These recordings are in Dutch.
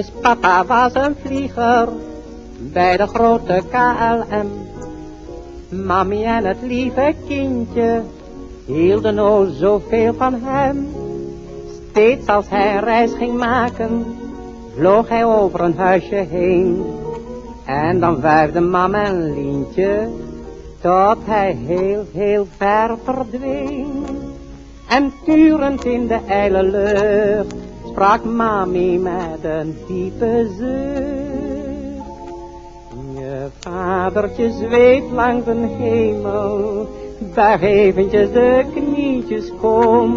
papa was een vlieger bij de grote KLM. Mami en het lieve kindje hielden o zoveel van hem. Steeds als hij reis ging maken, vloog hij over een huisje heen. En dan wuifde mama en Lientje, tot hij heel, heel ver verdween. En turend in de ijle lucht, sprak mami met een diepe zucht. Je vadertje zweeft langs een hemel, buig eventjes de knietjes kom.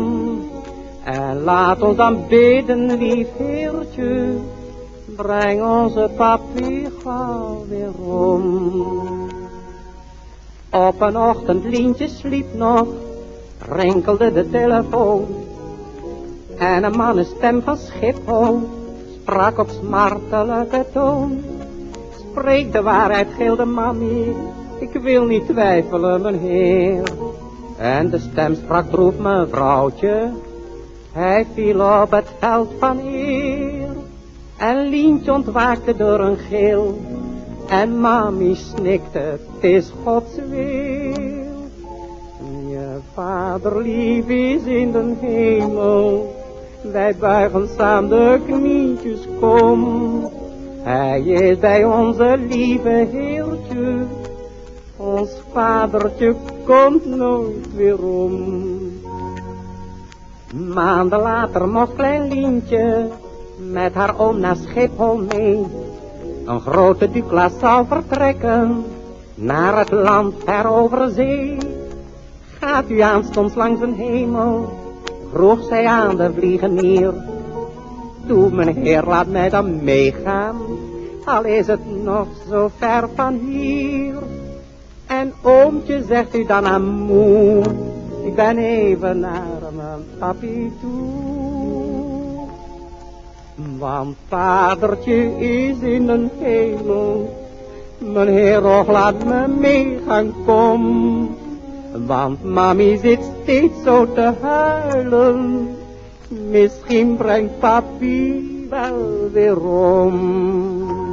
En laat ons dan bidden, lief heertje, breng onze papi gauw weer om. Op een ochtend Lientje sliep nog, rinkelde de telefoon. En een mannenstem van Schiphol sprak op smartelijke toon. Spreek de waarheid, gilde mami, ik wil niet twijfelen, mijn heer. En de stem sprak droef, mevrouwtje, hij viel op het veld van eer. En Lientje ontwaakte door een gil. En mami snikte, het is Gods wil. Je vader lief is in de hemel. Wij buigen samen de knietjes, kom. Hij is bij onze lieve heertje. Ons vadertje komt nooit weer om. Maanden later mocht klein Lientje met haar oom naar Schiphol mee. Een grote Dukla zou vertrekken naar het land ver over zee. Gaat u aanstonds langs een hemel, vroeg zij aan de vliegenier. Doe meneer, laat mij dan meegaan, al is het nog zo ver van hier. En oompje zegt u dan aan moe, ik ben even naar mijn papi toe. Want vadertje is in een hemel, mijn heer, och laat me meegaan, kom. Want mami zit steeds zo te huilen, misschien brengt papi wel weer om.